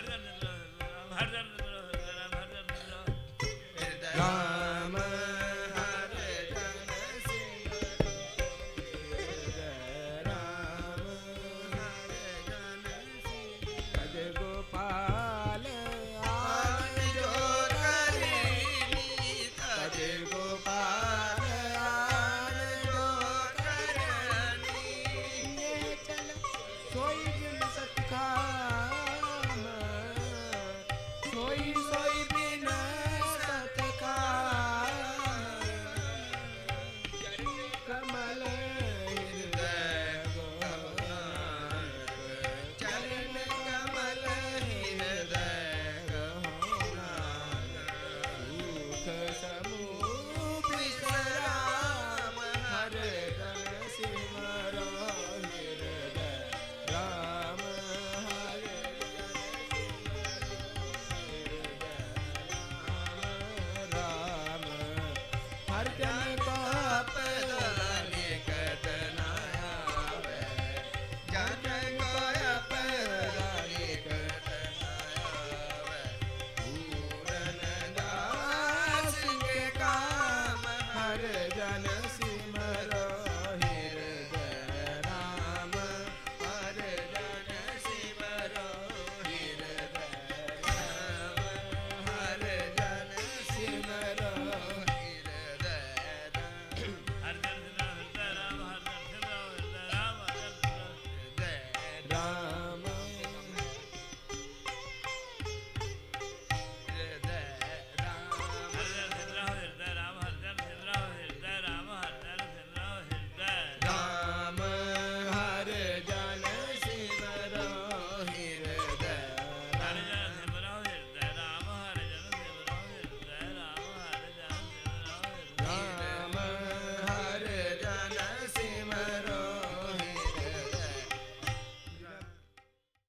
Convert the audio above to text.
Hernán Jan